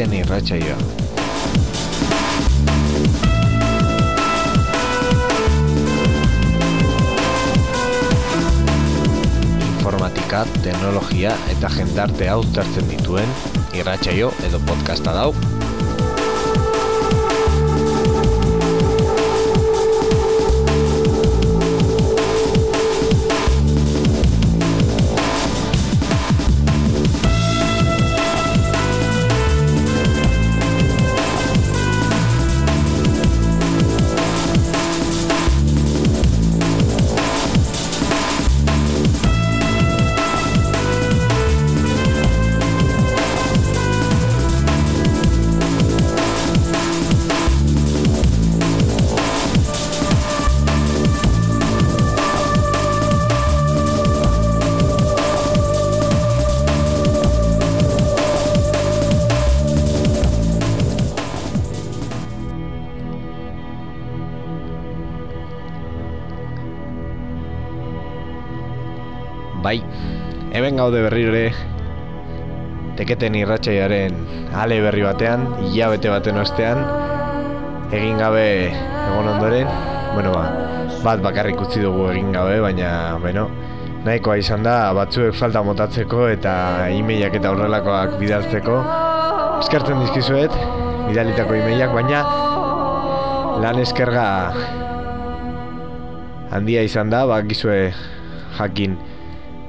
teketen irratsaioa. Informatika, teknologia eta jendartea uztartzen dituen irratsaio edo podcasta dau. Hemen gaude berriro ere teketen irratxaiaren ale berri batean, hilabete baten ostean, egin gabe egon ondoren, bueno ba, bat bakarrik utzi dugu egin gabe, baina, bueno, nahikoa izan da, batzuek falta motatzeko eta e-mailak eta horrelakoak bidaltzeko. Eskertzen dizkizuet, bidalitako e-mailak, baina lan eskerga handia izan da, bakizue jakin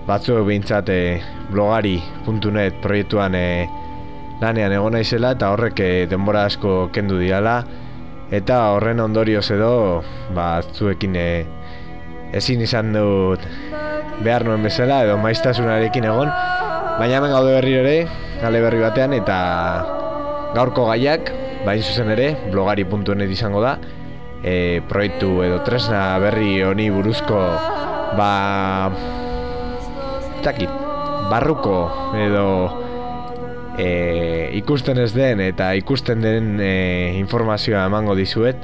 batzuek behintzat e, blogari.net proiektuan e, lanean egon naizela eta horrek e, denbora asko kendu diala eta horren ondorioz edo batzuekin e, ezin izan dut behar nuen bezala edo maiztasunarekin egon. Baina hemen gaude berri ere gale berri batean eta gaurko gaiak bain zuzen ere blogari.net izango da. E, proiektu edo tresna berri honi buruzko ba zakit, barruko edo e, ikusten ez den eta ikusten den e, informazioa emango dizuet.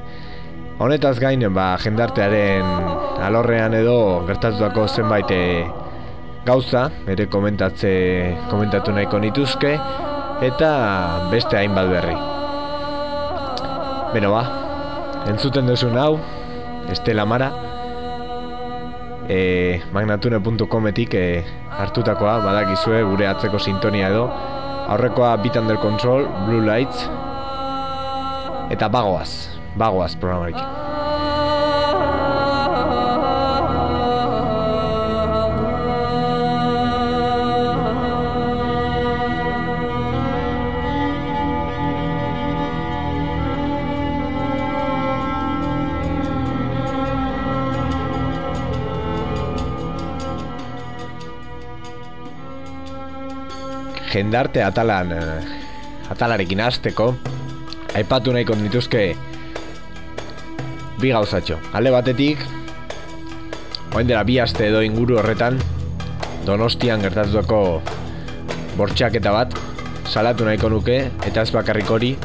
Honetaz gain ba, jendartearen alorrean edo gertatutako zenbait e, gauza ere komentatze komentatu nahiko nituzke eta beste hainbat berri. Beno ba, entzuten duzu hau, Estela Mara, e, magnatune.cometik e, hartutakoa badakizue gure atzeko sintonia edo aurrekoa Beat Under Control, Blue Lights eta bagoaz, bagoaz programarekin. Jendarte atalan uh, atalarekin hasteko aipatu nahiko dituzke bi gauzatxo alde batetik oain dela bi aste edo inguru horretan donostian gertatutako bortxaketa bat salatu nahiko nuke eta ez bakarrik hori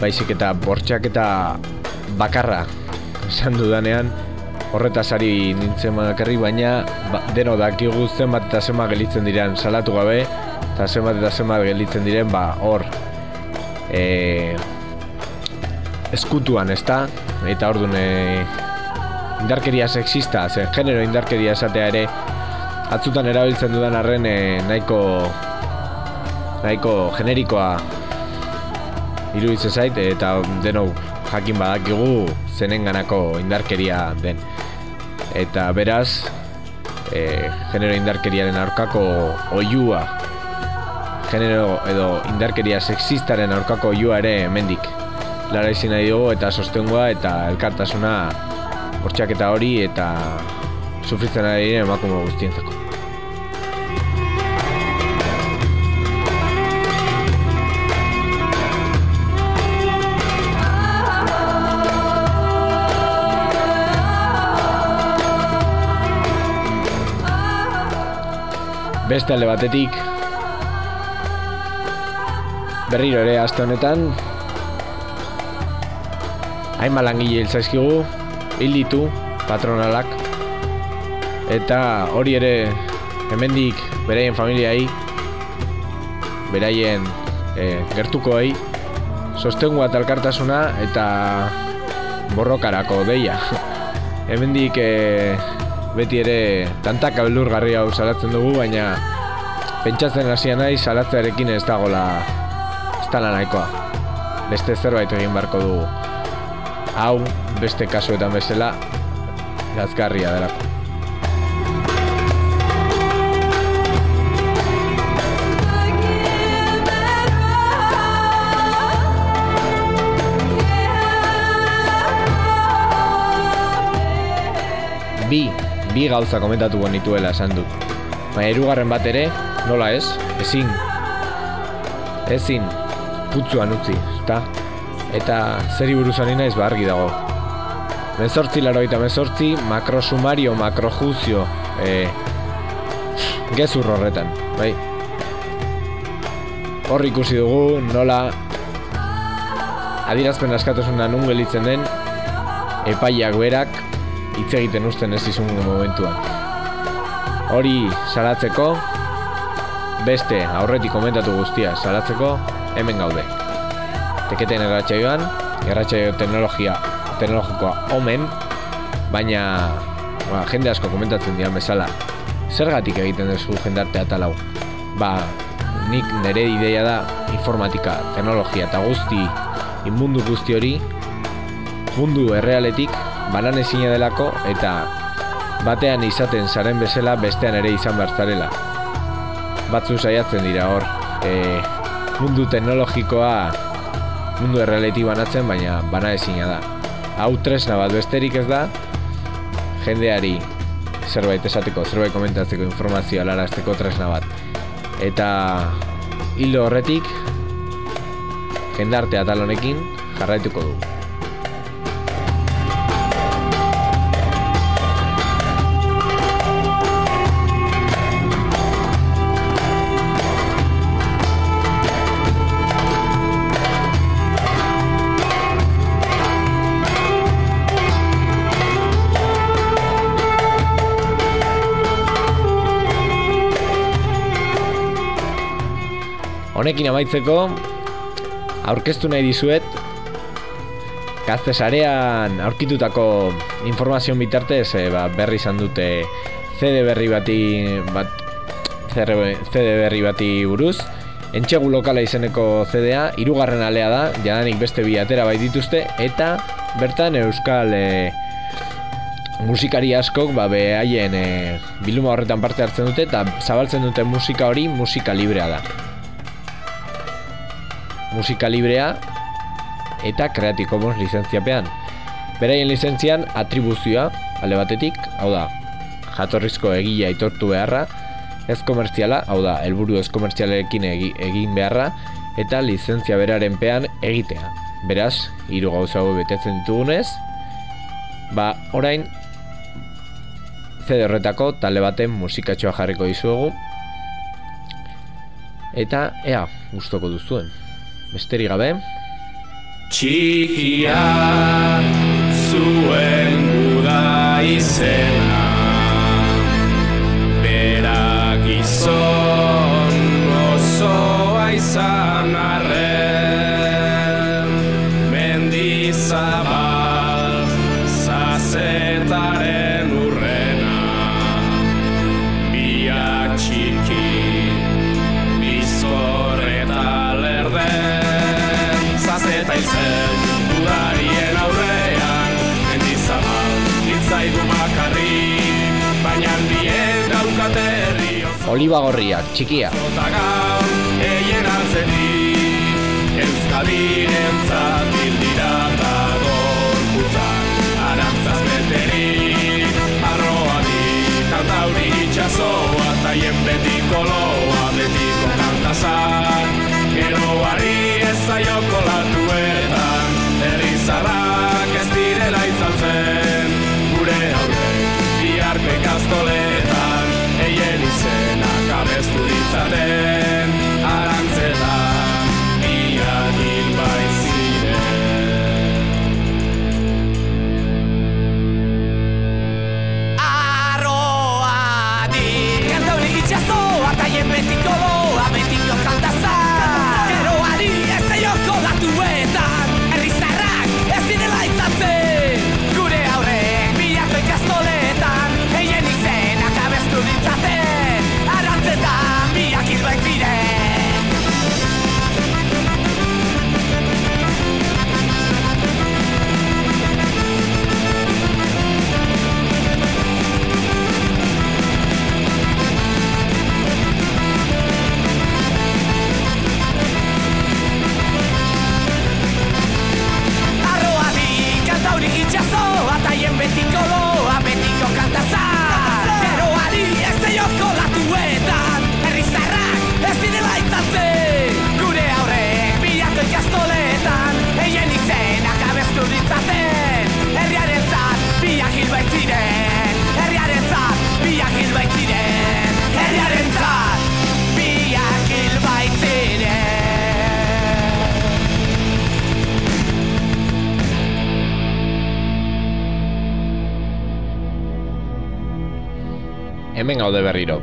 baizik eta bortxaketa bakarra esan dudanean horretaz ari nintzen bakarri baina ba, deno dakigu zenbat eta zenbat gelitzen diren salatu gabe eta zenbat eta zenbat gelditzen diren ba hor e, eskutuan ezta? Eta ordun e, indarkeria sexista zen genero indarkeria esatea ere atzutan erabiltzen dudan arren e, nahiko nahiko generikoa iruditzen zait eta deno jakin badakigu zenenganako indarkeria den. Eta beraz e, genero indarkeriaren aurkako oiua genero edo indarkeria sexistaren aurkako joa ere hemendik. Lara izin nahi dugu eta sostengoa eta elkartasuna hortxak eta hori eta sufritzen ari diren emakume guztientzako. Beste alde batetik, berriro ere aste honetan. Hainbat langile hil zaizkigu hil ditu patronalak. Eta hori ere hemendik beraien familiai beraien e, gertukoei sostengu eta eta borrokarako deia. Hemendik e, beti ere tantak abelur garri hau salatzen dugu baina pentsatzen hasia nahi salatzearekin ez dagola dala nahikoa. Beste zerbait egin barko dugu. Hau beste kasuetan bezala gazgarria delako. Bi, bi gauza komentatu nituela esan dut. Baina erugarren bat ere, nola ez, ezin, ezin, putzuan utzi, eta, eta zeri buruzan naiz ba dago. Mezortzi laro eta mezortzi, makrosumario, makrojuzio, e, gezur horretan, bai. Hor ikusi dugu, nola, adirazpen askatasuna nun gelitzen den, epaiak berak, hitz egiten usten ez izun momentuan. Hori salatzeko, beste aurretik komentatu guztia salatzeko, hemen gaude. Teketen erratxaioan, erratxaio teknologia, teknologikoa omen, baina ba, jende asko komentatzen dian bezala, zergatik egiten duzu jendarte atalau? Ba, nik nire ideia da informatika, teknologia eta guzti, inmundu guzti hori, mundu errealetik banan ezina delako eta batean izaten zaren bezala bestean ere izan behar Batzu saiatzen dira hor, e, mundu teknologikoa mundu errealeti banatzen, baina bana ezina da. Hau tresna bat besterik ez da, jendeari zerbait esateko, zerbait komentatzeko informazioa larazteko tresna bat. Eta hildo horretik, jendarte atalonekin jarraituko dugu. Honekin amaitzeko aurkeztu nahi dizuet gazte sarean aurkitutako informazio bitartez e, ba, berri izan dute CD berri bati bat CD berri bati buruz. Entxegu lokala izeneko CDA, irugarren alea da, jadanik beste bi atera bai dituzte, eta bertan euskal e, musikari askok ba, behaien e, biluma horretan parte hartzen dute, eta zabaltzen dute musika hori musika librea da musika librea eta Creative Commons lizentziapean. Beraien lizentzian atribuzioa alde batetik, hau da, jatorrizko egia aitortu beharra, ez komertziala, hau da, helburu ez komertzialekin egin beharra, eta lizentzia beraren pean egitea. Beraz, hiru gauza hau betetzen ditugunez, ba, orain, CD horretako talde baten musikatxoa jarriko dizuegu, eta ea, gustoko duzuen. Besterik gabe. Txikia zuen guda izena. Berak izon osoa izan arren Oliba gorriak, txikia. Zota gau, eien antzetik Euskadinen zatil dira eta gorputzak Arantzaz beterik Arroa di kantauri itxasoa Taien betiko loa, betiko kantazak Gero harri ez zaioko latuetan Herri zarrak ez direla itzaltzen Gure aurre, biharpe gaztoletan Eien izenak abestu berriro.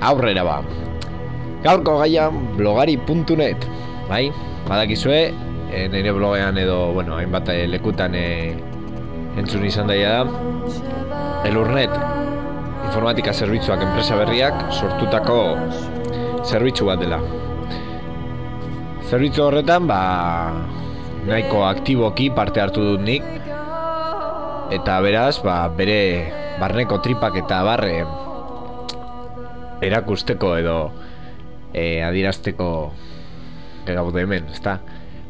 Aurrera ba. Gaurko gaia blogari.net, bai? Badakizue, e, nire blogean edo, bueno, hainbat eh, lekutan e, entzun izan daia da. Elurnet, informatika zerbitzuak enpresa berriak sortutako zerbitzu bat dela. Zerbitzu horretan, ba, nahiko aktiboki parte hartu dut nik, eta beraz, ba, bere barneko tripak eta barre erakusteko edo e, adirazteko gaude hemen, ezta?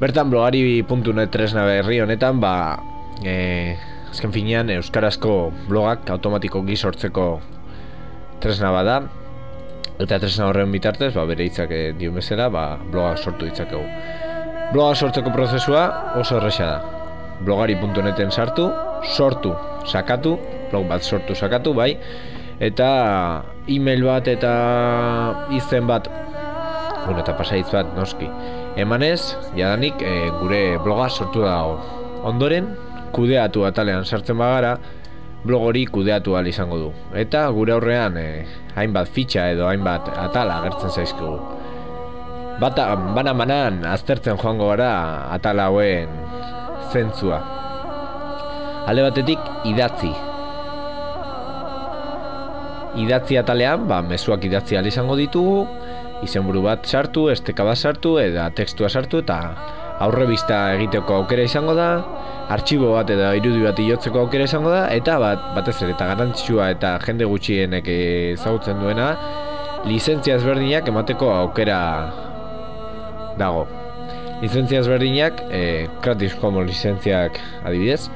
Bertan blogari.net tresna berri honetan, ba, e, azken finean euskarazko blogak automatikoki sortzeko tresna bada eta tresna horren bitartez, ba, bere hitzak eh, dio bezala, ba, blogak sortu ditzakegu. Blogak sortzeko prozesua oso erresa da. Blogari.neten sartu, sortu, sakatu, blog bat sortu sakatu, bai, eta email bat eta izen bat. Bueno, eta pasaitz bat noski. Emanez, jadanik e, gure bloga sortu dago ondoren, kudeatu atalean sartzen bagara blog hori kudeatu al izango du. Eta gure aurrean e, hainbat fitxa edo hainbat atala agertzen zaizkigu. Bata, bana manan aztertzen joango gara atala hauen zentzua. Alde batetik idatzi idatzi atalean, ba, mezuak idatzi izango ditugu, izenburu bat sartu, esteka bat sartu, eta tekstua sartu, eta aurre bista egiteko aukera izango da, artxibo bat eta irudi bat iotzeko aukera izango da, eta bat, batez ere, eta garantzitsua eta jende gutxienek ezagutzen duena, lizentzia ezberdinak emateko aukera dago. Lizentzia ezberdinak, e, Creative Commons lizentziak adibidez,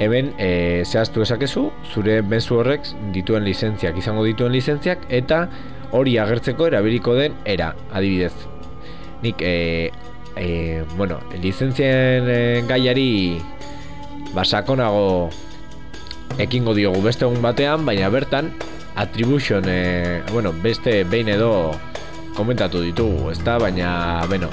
hemen e, zehaztu esakezu, zure mezu horrek dituen lizentziak, izango dituen lizentziak, eta hori agertzeko erabiliko den era, adibidez. Nik, e, e, bueno, lizentzien e, gaiari basakonago ekingo diogu beste egun batean, baina bertan, attribution, e, bueno, beste behin edo komentatu ditugu, ezta, baina, bueno,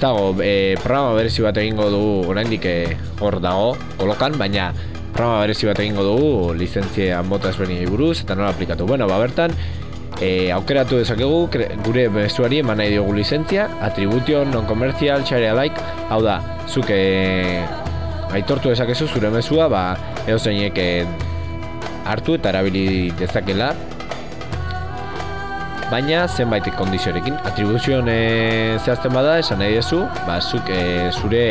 dago e, programa berezi bat egingo dugu oraindik e, hor dago kolokan, baina programa berezi bat egingo dugu lizentzia mota ezberdinei buruz eta nola aplikatu. Bueno, ba bertan e, aukeratu dezakegu gure mezuari eman nahi diogu lizentzia, atributio non comercial share alike, hau da, zuk e, aitortu dezakezu zure mezua, ba edo zeinek hartu eta erabili dezakela baina zenbait kondiziorekin atribuzion e, zehazten bada esan nahi dezu ba, zuk e, zure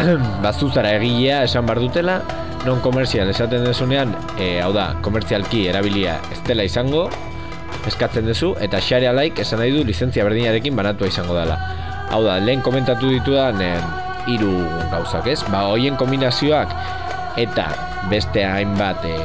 bazuzara egilea esan bar dutela non komerzial esaten dezunean e, hau da, komerzialki erabilia ez dela izango eskatzen duzu eta xare alaik esan nahi du lizentzia berdinarekin banatua izango dela. Hau da, lehen komentatu ditudan e, gauzak ez? Ba, hoien kombinazioak eta beste hainbat e,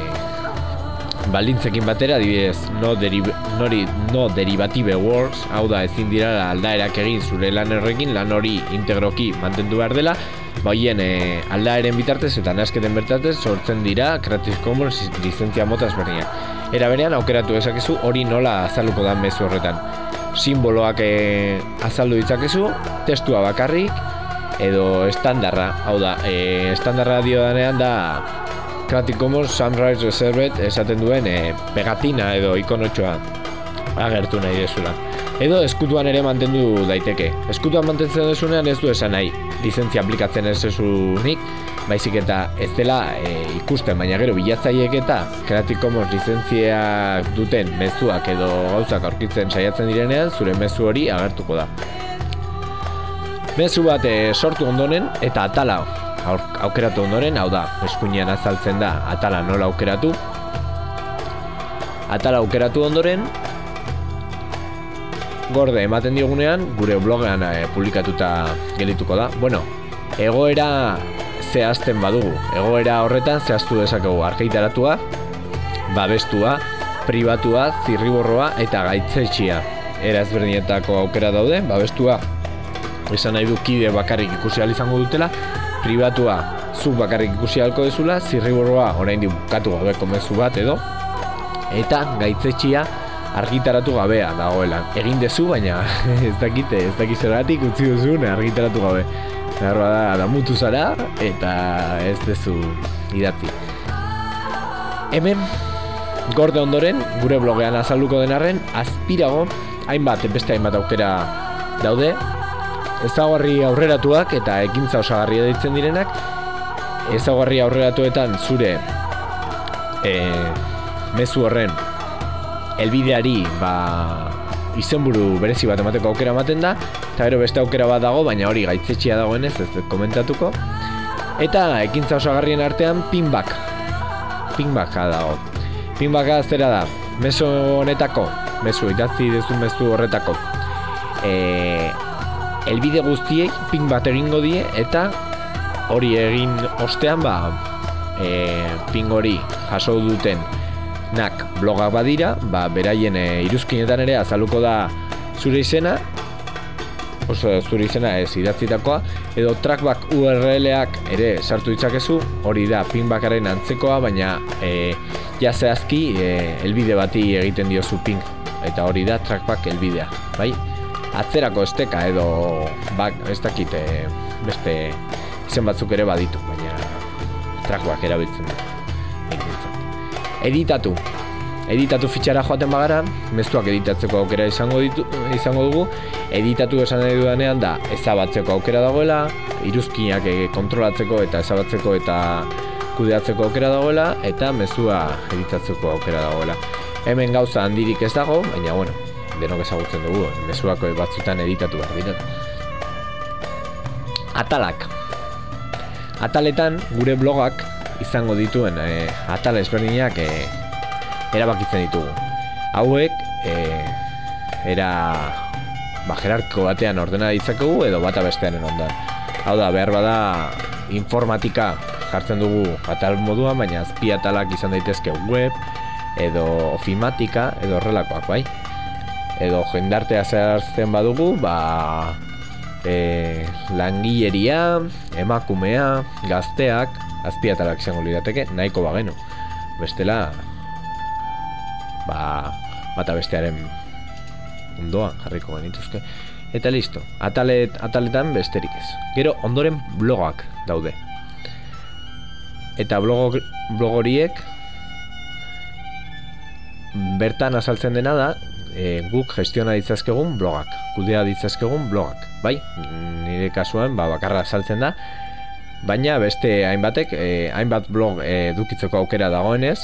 baldintzekin batera, adibidez, no, derib, nori, no derivative words, hau da ezin dira aldaerak egin zure lan errekin, lan hori integroki mantendu behar dela, baien e, aldaeren bitartez eta nasketen bertatez sortzen dira Creative Commons lizentzia mota ezberdinak. Era berean aukeratu ezakezu hori nola azaluko da mezu horretan. Simboloak e, azaldu ditzakezu, testua bakarrik, edo estandarra, hau da, e, estandarra dio danean da Creative Commons Sunrise Reserved esaten duen e, pegatina edo ikonotxoa agertu nahi desula. Edo eskutuan ere mantendu daiteke. Eskutuan mantentzen desunean ez du esan nahi lizentzia aplikatzen ez nik, baizik eta ez dela e, ikusten, baina gero bilatzaiek eta Creative Commons lizentzia duten mezuak edo gauzak aurkitzen saiatzen direnean, zure mezu hori agertuko da. Mezu bat e, sortu ondoren eta atala aukeratu ondoren, hau da, eskuinean azaltzen da atala nola aukeratu. Atala aukeratu ondoren, gorde ematen diogunean, gure blogean e, publikatuta gelituko da. Bueno, egoera zehazten badugu, egoera horretan zehaztu dezakegu arkeitaratua, babestua, pribatua, zirriborroa eta gaitzetxia. Era ezberdinetako aukera daude, babestua, esan nahi du kide bakarrik ikusi izango dutela, pribatua zuk bakarrik ikusi halko dezula, zirriborroa orain bukatu gabeko mezu bat edo, eta gaitzetxia argitaratu gabea dagoela. Egin dezu, baina ez dakite, ez dakit zeratik utzi duzun argitaratu gabe. Zerroa da, da mutu zara, eta ez dezu idatzi. Hemen, gorde ondoren, gure blogean azalduko denarren, azpirago, hainbat, beste hainbat aukera daude, ezagarri aurreratuak eta ekintza osagarria deitzen direnak, ezagarri aurreratuetan zure e, mezu horren elbideari ba, izenburu berezi bat emateko aukera ematen da eta gero beste aukera bat dago baina hori gaitzetxia dagoenez ez dut komentatuko. Eta ekintza osagarrien artean pinback pinbacka dago. Pinbacka zera da meso honetako mesu idatzi dezu mezu horretako. E, elbide guztiei pin bat egingo die eta hori egin ostean ba e, ping hori jaso duten nak blogak badira, ba, beraien e, iruzkinetan ere azaluko da zure izena, oso zure izena ez idatzitakoa, edo trackback URL-ak ere sartu ditzakezu, hori da pinbackaren antzekoa, baina e, ja zehazki e, elbide bati egiten diozu ping, eta hori da trackback elbidea, bai? Atzerako esteka edo bak, ez dakit e, beste izen batzuk ere baditu, baina trackback erabiltzen da editatu. Editatu fitxara joaten bagara, mezuak editatzeko aukera izango ditu, izango dugu. Editatu esan nahi dudanean da ezabatzeko aukera dagoela, iruzkinak e, kontrolatzeko eta ezabatzeko eta kudeatzeko aukera dagoela eta mezua editatzeko aukera dagoela. Hemen gauza handirik ez dago, baina bueno, denok ezagutzen dugu, mezuako batzutan editatu behar dira. Atalak. Ataletan gure blogak izango dituen e, atal ezberdinak e, erabakitzen ditugu. Hauek e, era ba, jerarko batean ordena ditzakegu edo bata bestearen ondan. Hau da, behar bada informatika jartzen dugu atal moduan, baina azpi atalak izan daitezke web edo ofimatika edo horrelakoak bai. Edo jendartea zehazten badugu, ba, e, langileria, emakumea, gazteak, azpiatalak izango lirateke, nahiko bagenu. Bestela, ba, bata bestearen ondoan jarriko genituzke. Eta listo, atalet, ataletan besterik ez. Gero, ondoren blogak daude. Eta blog, blogoriek bertan azaltzen dena da e, guk gestiona ditzazkegun blogak, kudea ditzazkegun blogak, bai? Nire kasuan, ba, bakarra azaltzen da, baina beste hainbatek eh, hainbat blog eh, dukitzeko aukera dagoenez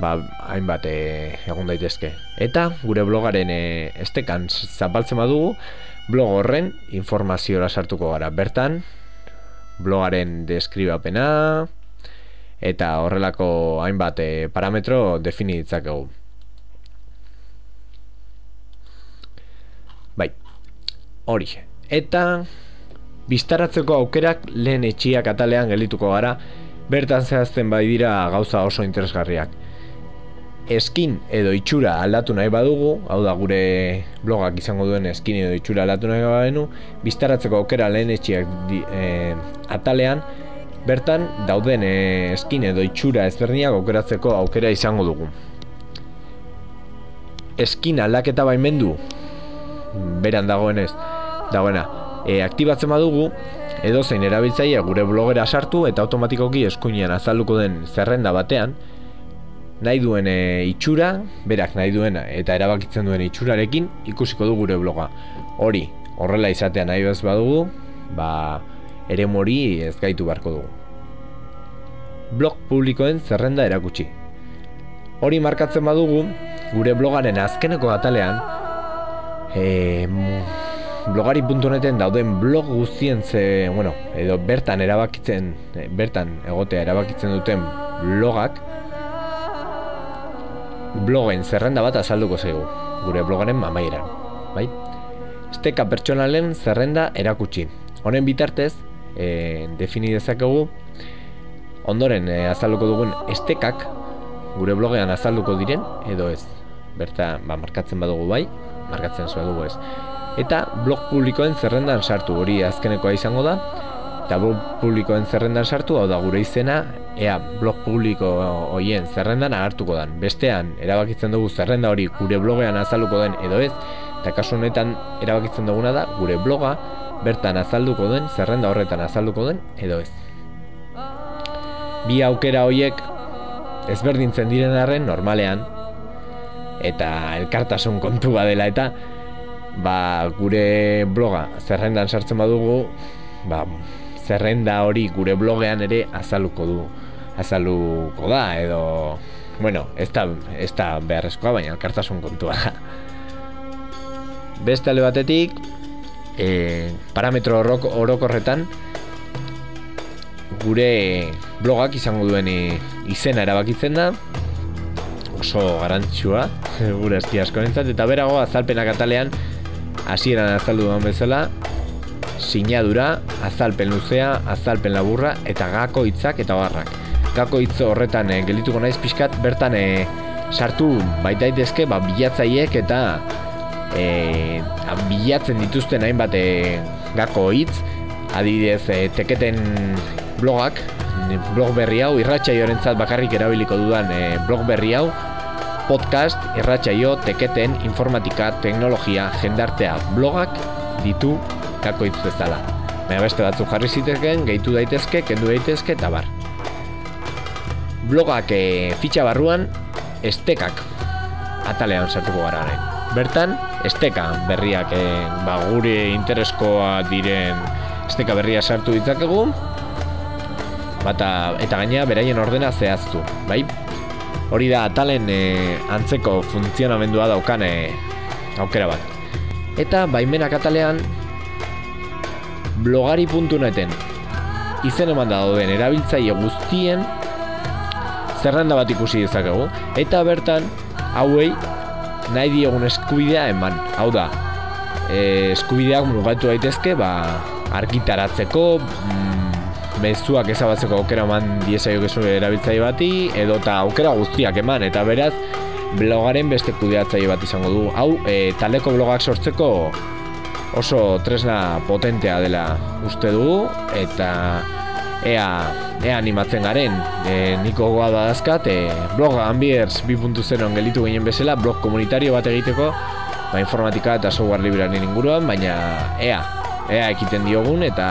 ba, hainbat eh, egon daitezke. Eta gure blogaren eh, estekan zapaltzen badugu blog horren informaziora sartuko gara. Bertan blogaren deskribapena eta horrelako hainbat eh, parametro defini ditzakegu bai hori eta Biztaratzeko aukerak lehen etxiak atalean gelituko gara, bertan zehazten bai dira gauza oso interesgarriak. Eskin edo itxura aldatu nahi badugu, hau da gure blogak izango duen eskin edo itxura aldatu nahi badenu, biztaratzeko aukera lehen etxiak di, e, atalean, bertan dauden e, eskin edo itxura ezberdinak aukeratzeko aukera izango dugu. Eskin aldaketa baimendu, beran dagoenez, dagoena, e, aktibatzen badugu edo zein erabiltzaile gure blogera sartu eta automatikoki eskuinean azalduko den zerrenda batean nahi duen e, itxura, berak nahi duena eta erabakitzen duen itxurarekin ikusiko du gure bloga. Hori, horrela izatea nahi bez badugu, ba, ere mori ez gaitu beharko dugu. Blog publikoen zerrenda erakutsi. Hori markatzen badugu, gure blogaren azkeneko atalean, e, blogari.neten dauden blog guztien ze, bueno, edo bertan erabakitzen, eh, bertan egotea erabakitzen duten blogak blogen zerrenda bat azalduko zaigu, gure blogaren mamairan, bai? Esteka pertsonalen zerrenda erakutsi. Honen bitartez, e, defini dezakegu, ondoren e, azalduko dugun estekak gure blogean azalduko diren, edo ez. Berta, ba, markatzen badugu bai, markatzen zua dugu ez eta blog publikoen zerrendan sartu hori azkenekoa izango da. Eta blog publikoen zerrendan sartu hau da gure izena ea blog publiko hoien zerrendan agartuko dan. Bestean erabakitzen dugu zerrenda hori gure blogean azaluko den edo ez eta kasu honetan erabakitzen duguna da gure bloga bertan azalduko den zerrenda horretan azalduko den edo ez. Bi aukera hoiek ezberdintzen diren arren normalean eta elkartasun kontu badela eta ba, gure bloga zerrendan sartzen badugu ba, zerrenda hori gure blogean ere azaluko du. Azaluko da edo bueno, ez da, ez da beharrezkoa baina elkartasun kontua beste alde batetik e, parametro orok, orokorretan gure blogak izango duen izena erabakitzen da. Oso garantzua gure eski asko eta berago azalpenak atalean hasieran azaldu duan bezala sinadura, azalpen luzea, azalpen laburra eta gako hitzak eta barrak. Gako hitz horretan e, gelituko naiz pixkat bertan e, sartu baita daitezke ba, bilatzaiek eta e, bilatzen dituzten hainbat e, gako hitz adibidez e, teketen blogak blog berri hau irratsaiorentzat bakarrik erabiliko dudan e, blog berri hau podcast irratsaio teketen informatika teknologia jendartea blogak ditu gako hitz bezala baina beste batzuk jarri zitezken gehitu daitezke kendu daitezke eta bar blogak e, fitxa barruan estekak atalean sartuko gara orain. Bertan, esteka berriak e, ba, gure intereskoa diren esteka berria sartu ditzakegu bata, eta gaina beraien ordena zehaztu, bai? Hori da atalen e, antzeko funtzionamendua daukan e, aukera bat. Eta baimenak atalean blogari.neten izen eman da dauden erabiltzaile guztien zerrenda bat ikusi dezakegu eta bertan hauei nahi diegun eskubidea eman. Hau da, e, eskubideak mugatu daitezke, ba, argitaratzeko, mm, mezuak ezabatzeko aukera eman diesaio gezu erabiltzaile bati, edo eta aukera guztiak eman, eta beraz, blogaren beste kudeatzaile bat izango du. Hau, e, taleko blogak sortzeko oso tresna potentea dela uste dugu, eta ea, ea animatzen garen. E, niko goa da dazkat e, blog ambiers 2.0 gelitu ginen bezala blog komunitario bat egiteko ba, informatika eta software librearen inguruan baina ea, ea ekiten diogun eta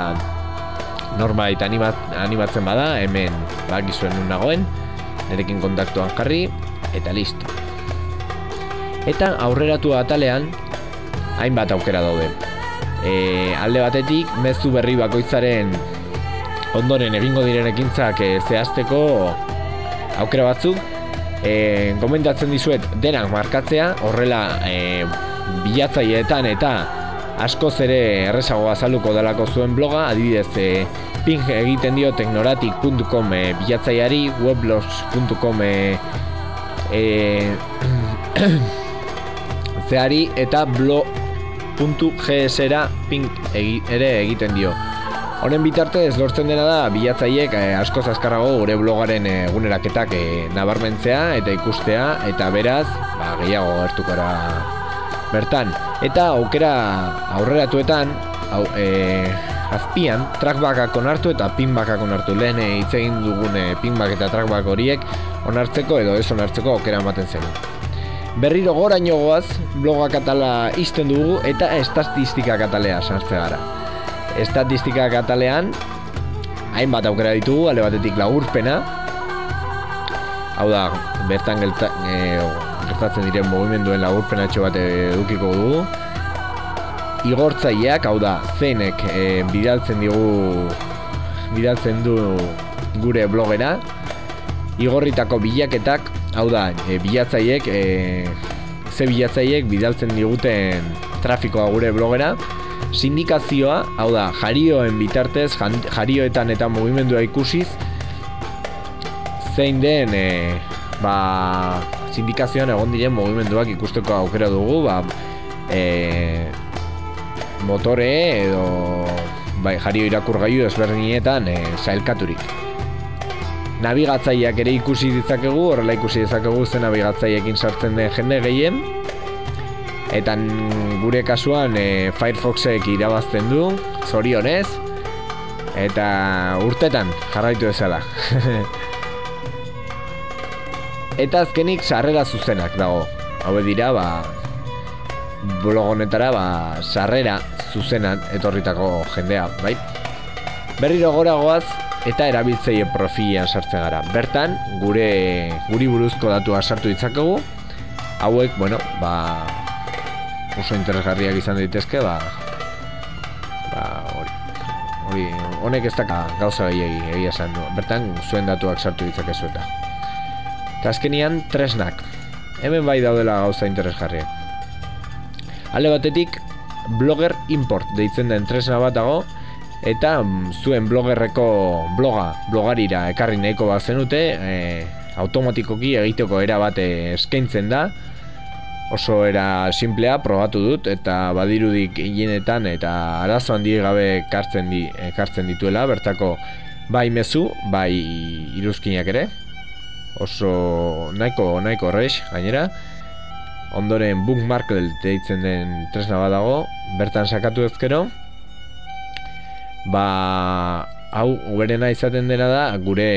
norma eta animat, animatzen bada hemen bakizuen nun nagoen nerekin kontaktuan jarri eta listo. Eta aurreratu atalean hainbat aukera daude. E, alde batetik mezu berri bakoitzaren ondoren egingo diren ekintzak e, zehazteko aukera batzuk. E, gomendatzen dizuet denak markatzea horrela e, bilatzaileetan eta askoz ere errezago azalduko delako zuen bloga. Adibidez e, ping egiten dio teknoratik.com e, bilatzaileari weblogs.com e, e, zeari eta blog.gsera ping ere egiten dio. Honen bitarte ez lortzen dena da bilatzaiek eh, asko azkarrago gure blogaren eh, eguneraketak eh, nabarmentzea eta ikustea eta beraz ba, gehiago gertukara bertan. Eta aukera aurreratuetan hau, e, azpian trackbackak onartu eta pinbackak onartu lehen hitz egin dugun pinback eta trackback horiek onartzeko edo ez onartzeko aukera ematen zen. Berriro goraino goaz blogak atala izten dugu eta estatistika katalea sartze gara estatistika katalean hainbat aukera ditugu, alde batetik lagurpena hau da, bertan gelta, e, gertatzen diren mugimenduen lagurpena etxo bat edukiko dugu. Igortzaileak, hau da, zeinek e, bidaltzen digu bidaltzen du gure blogera. Igorritako bilaketak hau da, e, bilatzaiek e, ze bilatzaiek bidaltzen diguten trafikoa gure blogera. Sindikazioa, hau da, jarioen bitartez, jarioetan eta mugimendua ikusiz, zein den, e, ba, sindikazioan egon diren mugimenduak ikusteko aukera dugu, ba, e, motore edo bai, jario irakurgailu ezberdinetan e, zailkaturik. Nabigatzaileak ere ikusi ditzakegu, horrela ikusi ditzakegu zen nabigatzaiekin sartzen den jende gehien, eta gure kasuan e, Firefoxek irabazten du, zorionez, eta urtetan jarraitu ezala. eta azkenik sarrera zuzenak dago. Hau dira, ba, blog honetara, ba, sarrera zuzenan etorritako jendea, bai? Berriro gora goaz, eta erabiltzeien profilean sartzen gara. Bertan, gure guri buruzko datua sartu ditzakegu, hauek, bueno, ba, oso interesgarriak izan daitezke, ba, ba, hori, hori, honek ez daka gauza gehiagi egia esan du. Bertan, zuen datuak sartu ditzakezu eta. Eta azkenian, tresnak. Hemen bai daudela gauza interesgarriak. Ale batetik, blogger import deitzen den tresna bat dago, eta mm, zuen blogerreko bloga, blogarira ekarri nahiko bat zenute, e, automatikoki egiteko era bate eskaintzen da, oso era simplea probatu dut eta badirudik hilenetan eta arazo handi gabe ekartzen di, ekartzen dituela bertako bai mezu, bai iruzkinak ere. Oso nahiko nahiko res gainera. Ondoren bookmark deitzen den tresna badago, bertan sakatu ezkero. Ba, hau uberena izaten dena da gure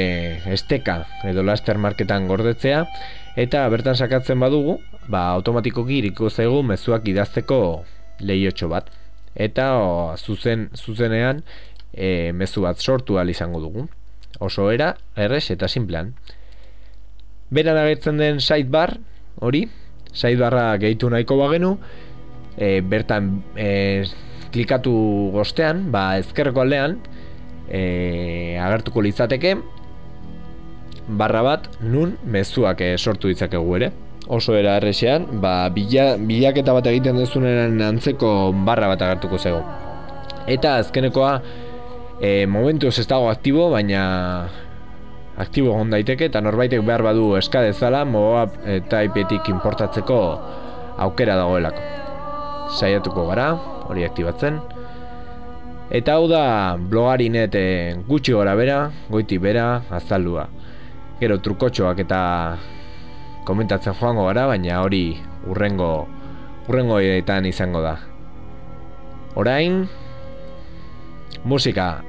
esteka edo laster marketan gordetzea eta bertan sakatzen badugu, ba, automatikoki iriko zaigu mezuak idazteko lehiotxo bat. Eta o, zuzen, zuzenean e, mezu bat sortu al izango dugu. Oso era, erres eta simplean. Beran agertzen den sidebar, hori, sidebarra gehitu nahiko bagenu, e, bertan e, klikatu gostean, ba, ezkerreko aldean, e, agertuko litzateke, barra bat nun mezuak e, sortu ditzakegu ere oso era erresean, ba, bila, bilaketa bat egiten duzunaren antzeko barra bat agertuko zego. Eta azkenekoa e, momentuz ez dago aktibo, baina aktibo egon daiteke eta norbaitek behar badu eskadezala moa eta ipetik importatzeko aukera dagoelako. Saiatuko gara, hori aktibatzen. Eta hau da blogarinet gutxi gora bera, goiti bera, azaldua. Gero trukotxoak eta komentatzen joango gara, baina hori urrengo urrengo izango da. Orain musika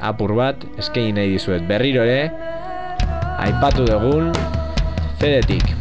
apur bat eskaini nahi dizuet berriro ere aipatu dugun zedetik.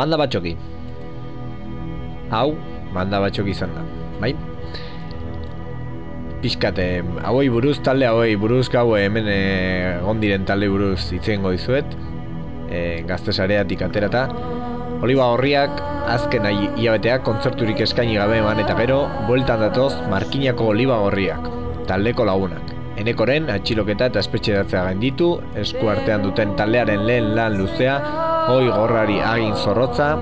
Banda batxoki. Hau, banda batxoki izan da, bai? Piskate, hauei buruz, talde hauei buruz, gau hemen egon diren talde buruz itzen dizuet, e, gazte sareatik aterata. Oliba horriak, azken nahi iabeteak kontzerturik eskaini gabe eman eta gero, bueltan datoz markinako oliba horriak, taldeko lagunak. Enekoren atxiloketa eta espetxeratzea gainditu, esku artean duten taldearen lehen lan luzea, hoi gorrari agin zorrotza,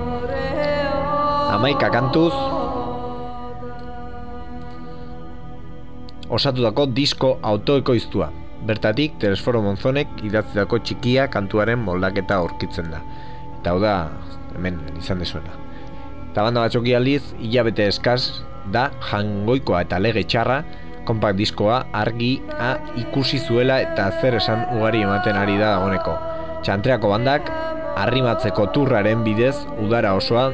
amaika kantuz, osatutako disko autoekoiztua. Bertatik, Telesforo Monzonek idatzitako txikia kantuaren moldaketa aurkitzen da. Eta hau da, hemen izan dezuena. Eta banda batzoki aldiz, hilabete eskaz da jangoikoa eta lege txarra, kompakt diskoa argi a ikusi zuela eta zer esan ugari ematen ari da dagoneko. Txantreako bandak, arrimatzeko turraren bidez udara osoa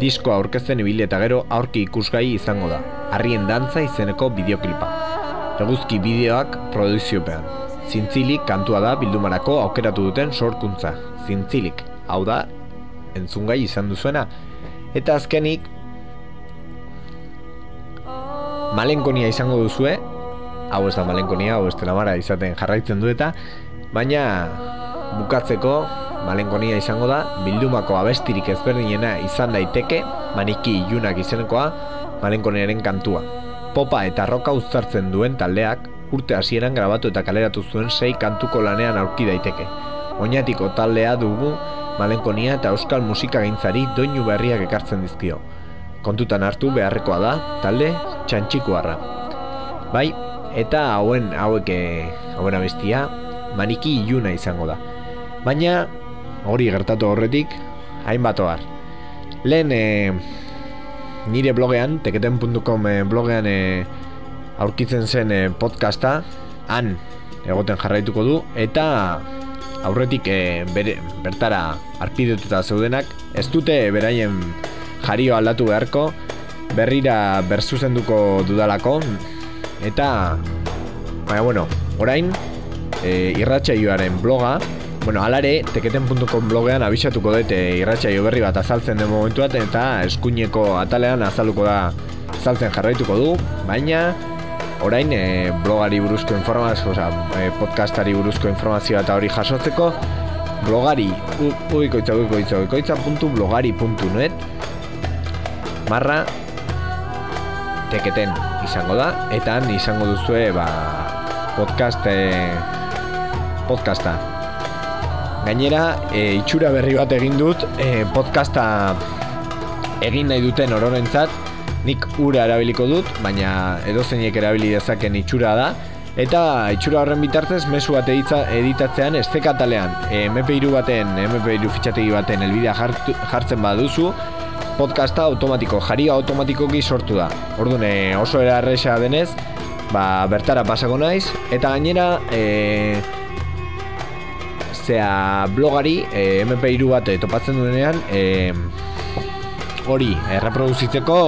diskoa aurkezten ibili eta gero aurki ikusgai izango da. Arrien dantza izeneko bideoklipa. Eguzki bideoak produziopean. Zintzilik kantua da bildumarako aukeratu duten sorkuntza. Zintzilik, hau da, entzungai izan duzuena. Eta azkenik, malenkonia izango duzue, hau ez da malenkonia, hau ez izaten jarraitzen du eta, baina bukatzeko malenkonia izango da, bildumako abestirik ezberdinena izan daiteke, maniki ilunak izenekoa, malenkoniaren kantua popa eta roka uztartzen duen taldeak urte hasieran grabatu eta kaleratu zuen sei kantuko lanean aurki daiteke. Oinatiko taldea dugu malenkonia eta euskal musika gintzari doinu berriak ekartzen dizkio. Kontutan hartu beharrekoa da talde txantxikuarra. Bai, eta hauen hauek eh, hauen abestia maniki iluna izango da. Baina hori gertatu horretik hainbat ohar. Lehen eh, nire blogean, teketen.com eh, blogean e, aurkitzen zen e, podcasta, han egoten jarraituko du, eta aurretik e, bere, bertara arpidetuta zeudenak, ez dute beraien jario aldatu beharko, berrira berzuzenduko dudalako, eta, baina bueno, orain, e, irratxaioaren bloga, Bueno, alare, teketen.com blogean abisatuko dute irratxaio berri bat azaltzen den momentuat eta eskuineko atalean azaluko da azaltzen jarraituko du, baina orain e, blogari buruzko informazio, oza, e, podcastari buruzko informazioa eta hori jasotzeko blogari, uikoitza, uikoitza, uikoitza, puntu blogari puntu net marra teketen izango da. Eta han izango duzue ba, podcast e, podcasta Gainera, e, itxura berri bat egin dut e, podcasta egin nahi duten ororentzat. Nik ura erabiliko dut, baina edozeinek erabili dezaken itxura da. Eta itxura horren bitartez mesu bat editza, editatzean estekatalean e, MP3 baten, MP3 fitxategi baten elbidea jartzen baduzu podcasta automatiko, jaria automatikoki sortu da. Orduan oso erarresa denez ba, bertara pasako naiz eta gainera e, zea blogari e, MP3 bat e, topatzen duenean e, hori erreproduzitzeko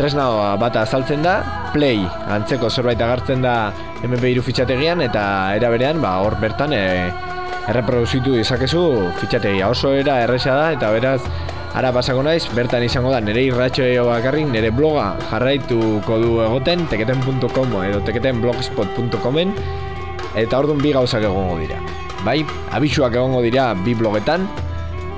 tresna bat azaltzen da play antzeko zerbait agartzen da MP3 fitxategian eta era berean ba, hor bertan e, erreproduzitu izakezu fitxategia. Oso era erresa da eta beraz Ara pasako naiz, bertan izango da nire irratxo bakarrik, nire bloga jarraituko du egoten, teketen.com edo teketenblogspot.comen eta orduan bi gauzak egongo dira bai, abisuak egongo dira bi blogetan,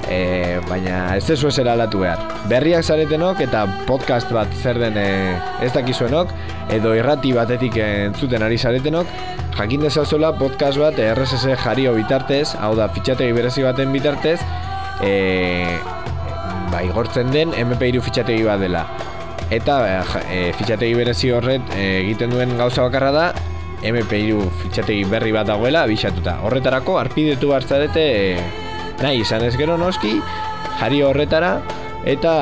e, baina ez ez esera alatu behar. Berriak zaretenok eta podcast bat zer den e, ez dakizuenok, edo irrati batetik entzuten ari zaretenok, jakin dezazuela podcast bat RSS jario bitartez, hau da fitxategi berezi baten bitartez, e, bai, gortzen den MP3 fitxategi bat dela. Eta e, fitxategi berezi horret egiten duen gauza bakarra da, MP3 fitxategi berri bat dagoela abisatuta. Horretarako arpidetu hartzarete nahi izan ez gero noski, jari horretara eta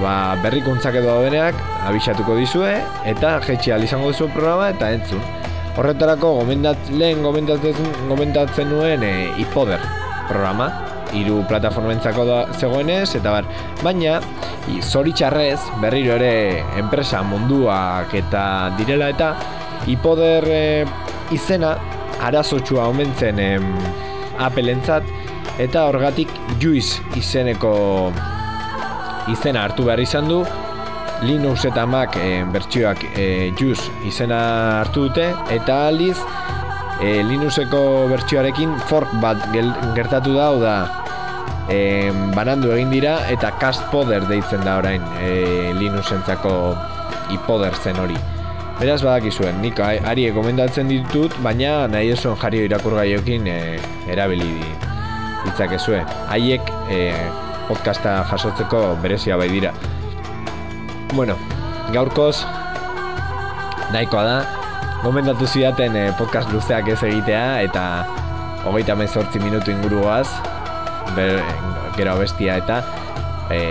ba, berrikuntzak edo daudeneak abisatuko dizue eta jetxi izango duzu programa eta entzun. Horretarako gomendat, lehen gomentatzen, gomentatzen nuen e, iPoder programa, hiru plataformentzako da zegoenez eta bar, baina zoritxarrez berriro ere enpresa munduak eta direla eta ipoder e, izena arazotsua omentzen em, apelentzat eta horgatik Juice izeneko izena hartu behar izan du. Linux eta Mac e, bertsioak e, Juice izena hartu dute eta aliz e, Linuxeko bertsioarekin fork bat gertatu da da e, banandu egin dira eta cast poder deitzen da orain e, Linuxentzako ipoder zen hori Beraz badakizuen, nik ari gomendatzen ditut, baina nahi eson jario irakurgaiokin e, erabili ditzakezue. Haiek e, podcasta jasotzeko berezia bai dira. Bueno, gaurkoz nahikoa da. Gomendatu zidaten e, podcast luzeak ez egitea eta hogeita mezortzi minutu inguruaz ber, gero bestia eta e,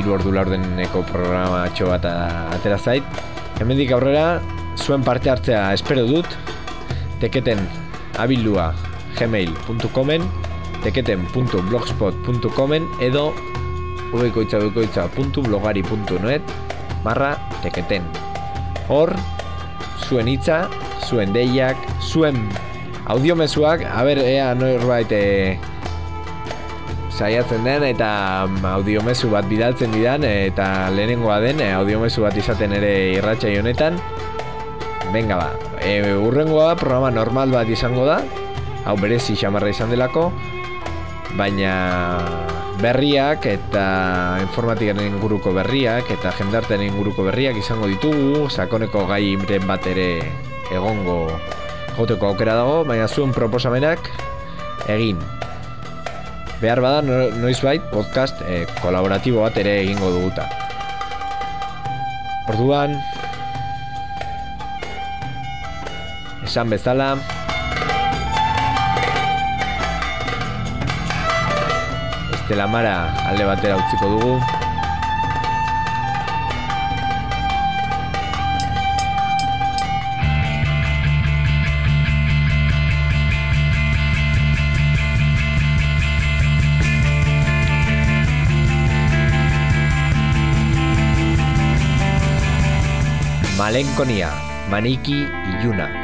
iru ordu laurdeneko programa txo bat atera zait Hemendik aurrera, zuen parte hartzea espero dut, teketen abildua gmail.comen, teketen.blogspot.comen edo ubeikoitza.blogari.net barra teketen. Hor, zuen hitza, zuen deiak, zuen audiomezuak, haber, ea norbait e, saiatzen den eta mm, audiomezu bat bidaltzen didan eta lehenengoa den e, audiomezu bat izaten ere irratxai honetan. Venga ba, e, urrengoa programa normal bat izango da. Hau berezi xamarra izan delako. Baina berriak eta informatikaren inguruko berriak eta jendartean inguruko berriak izango ditugu. Sakoneko gai bat ere egongo joteko aukera dago. Baina zuen proposamenak egin behar bada noizbait podcast e, kolaboratibo bat ere egingo duguta. Orduan, esan bezala, Estela Mara alde batera utziko dugu. Malenkonia, Maniki Iluna.